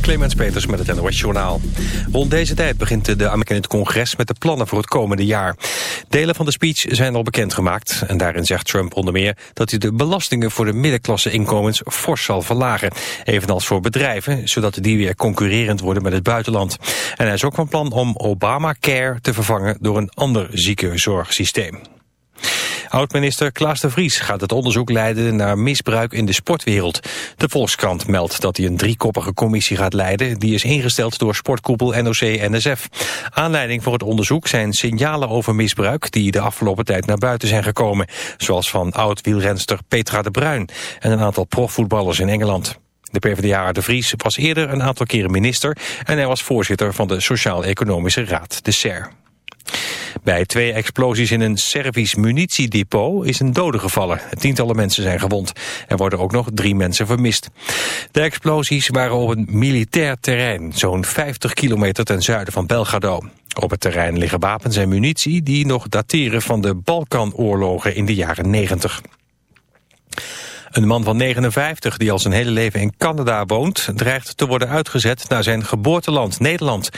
Clemens Peters met het NOS Journaal. Rond deze tijd begint de Amerika in het congres met de plannen voor het komende jaar. Delen van de speech zijn al bekendgemaakt. En daarin zegt Trump onder meer dat hij de belastingen voor de middenklasse inkomens fors zal verlagen. Evenals voor bedrijven, zodat die weer concurrerend worden met het buitenland. En hij is ook van plan om Obamacare te vervangen door een ander ziekenzorgsysteem. Oud-minister Klaas de Vries gaat het onderzoek leiden naar misbruik in de sportwereld. De Volkskrant meldt dat hij een driekoppige commissie gaat leiden. Die is ingesteld door sportkoepel NOC-NSF. Aanleiding voor het onderzoek zijn signalen over misbruik... die de afgelopen tijd naar buiten zijn gekomen. Zoals van oud-wielrenster Petra de Bruin... en een aantal profvoetballers in Engeland. De PvdA de Vries was eerder een aantal keren minister... en hij was voorzitter van de Sociaal-Economische Raad, de SER. Bij twee explosies in een Servisch munitiedepot is een dode gevallen. Tientallen mensen zijn gewond. Er worden ook nog drie mensen vermist. De explosies waren op een militair terrein, zo'n 50 kilometer ten zuiden van Belgrado. Op het terrein liggen wapens en munitie die nog dateren van de Balkanoorlogen in de jaren 90. Een man van 59 die al zijn hele leven in Canada woont... dreigt te worden uitgezet naar zijn geboorteland Nederland.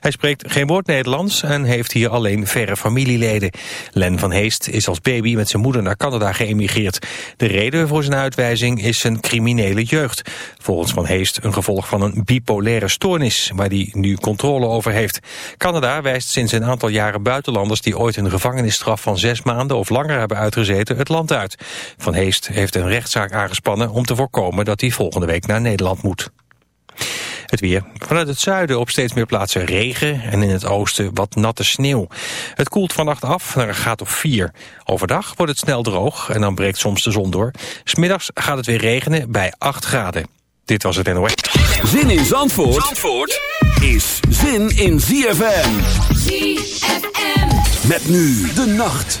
Hij spreekt geen woord Nederlands en heeft hier alleen verre familieleden. Len van Heest is als baby met zijn moeder naar Canada geëmigreerd. De reden voor zijn uitwijzing is zijn criminele jeugd. Volgens Van Heest een gevolg van een bipolaire stoornis... waar hij nu controle over heeft. Canada wijst sinds een aantal jaren buitenlanders... die ooit een gevangenisstraf van zes maanden of langer hebben uitgezeten... het land uit. Van Heest heeft een rechtszaak aangespannen om te voorkomen dat hij volgende week naar Nederland moet. Het weer. Vanuit het zuiden op steeds meer plaatsen regen en in het oosten wat natte sneeuw. Het koelt vannacht af naar een graad of 4. Overdag wordt het snel droog en dan breekt soms de zon door. Smiddags gaat het weer regenen bij 8 graden. Dit was het NOS. Zin in Zandvoort, Zandvoort is zin in ZFM. ZFM. Met nu de nacht.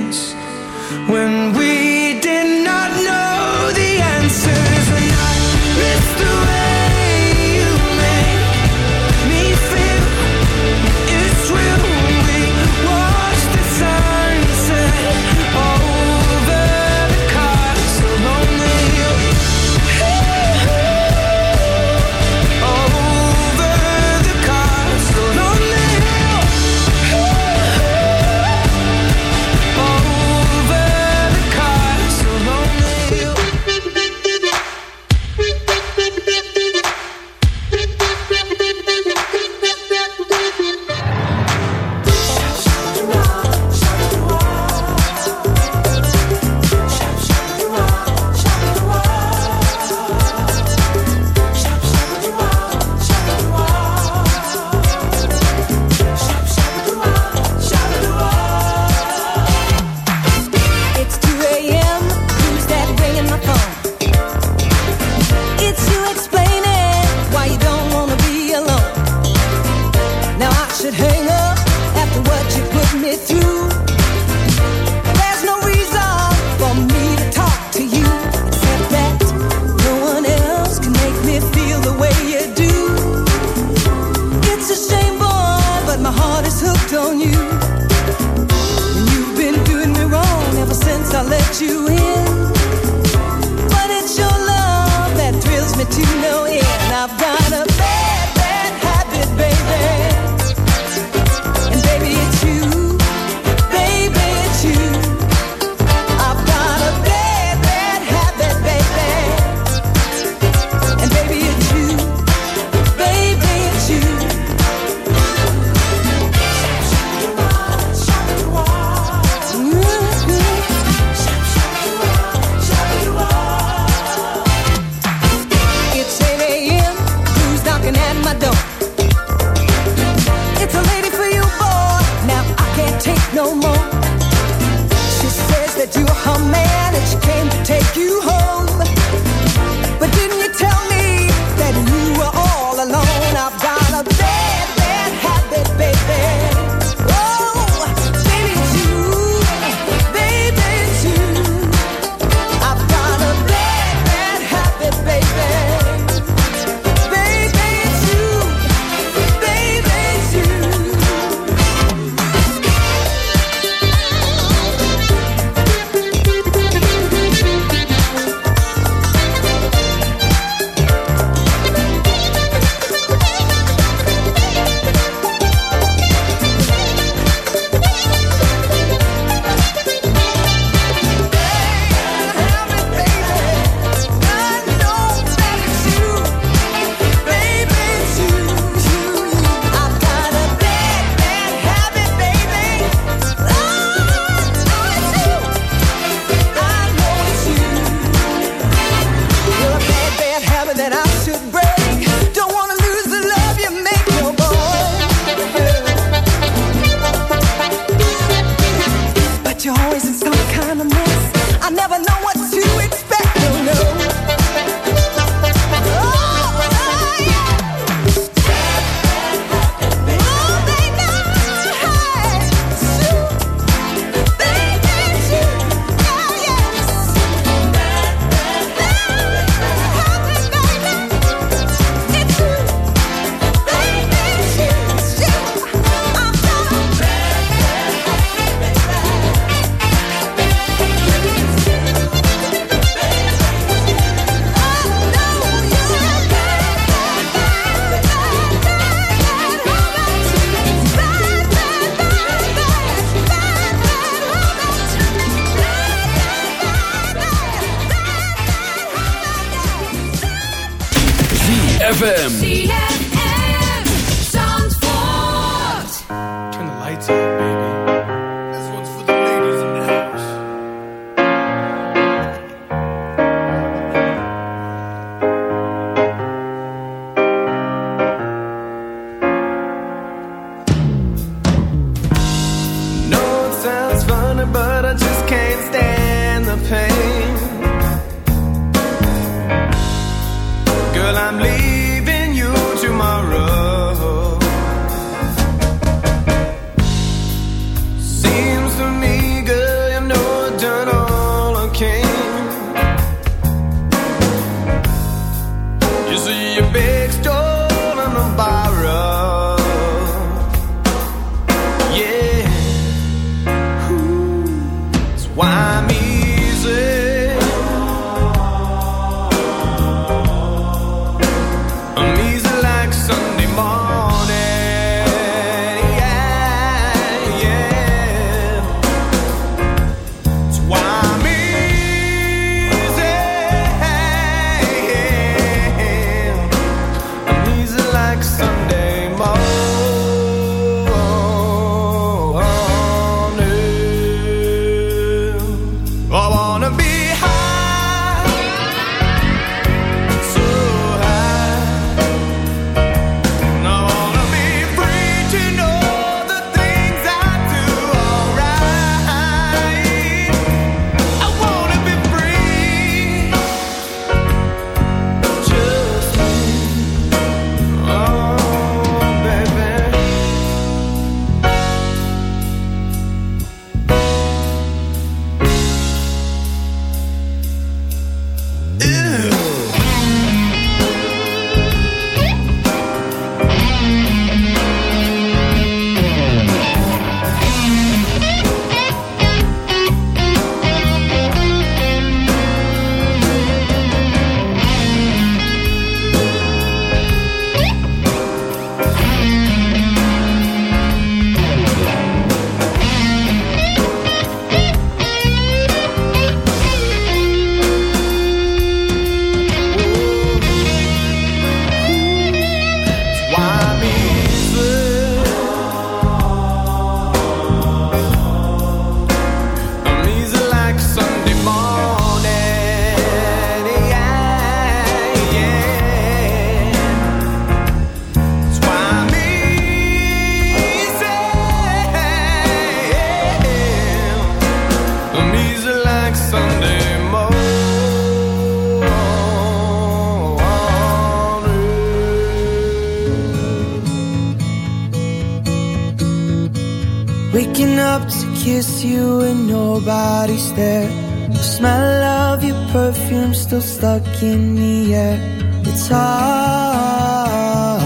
the air. It's hard.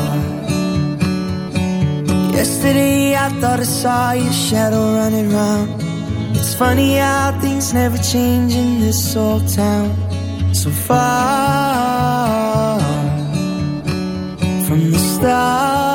Yesterday I thought I saw your shadow running round. It's funny how things never change in this old town. So far from the stars.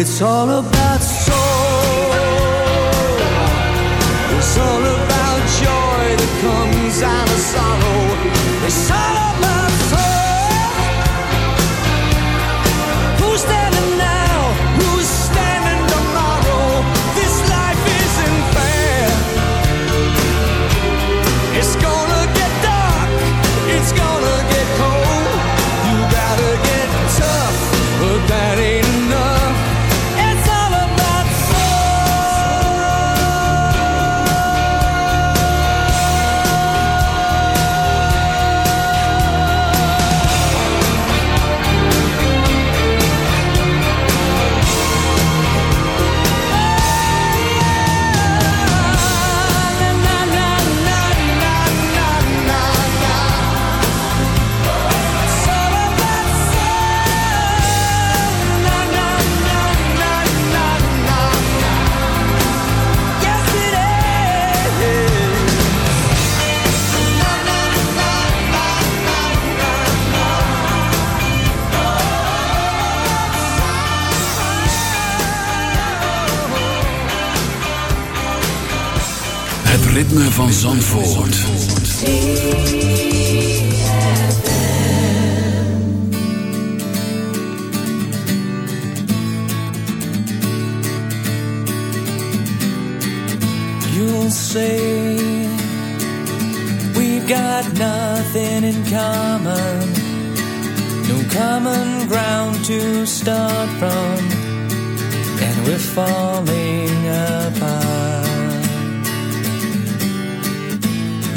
it's all about van Zandvoort. You'll say we've got nothing in common, no common ground to start from, and we're falling apart.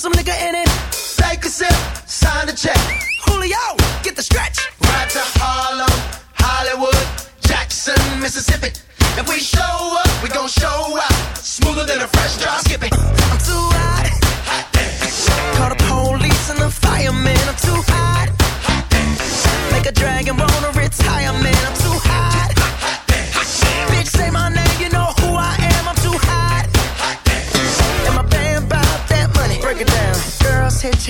some nigga in it. Take a sip, sign the check. Julio, get the stretch. Right to Harlem, Hollywood, Jackson, Mississippi. If we show up, we gon' show out. Smoother than a fresh drop. Skip it. I'm too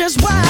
Just watch.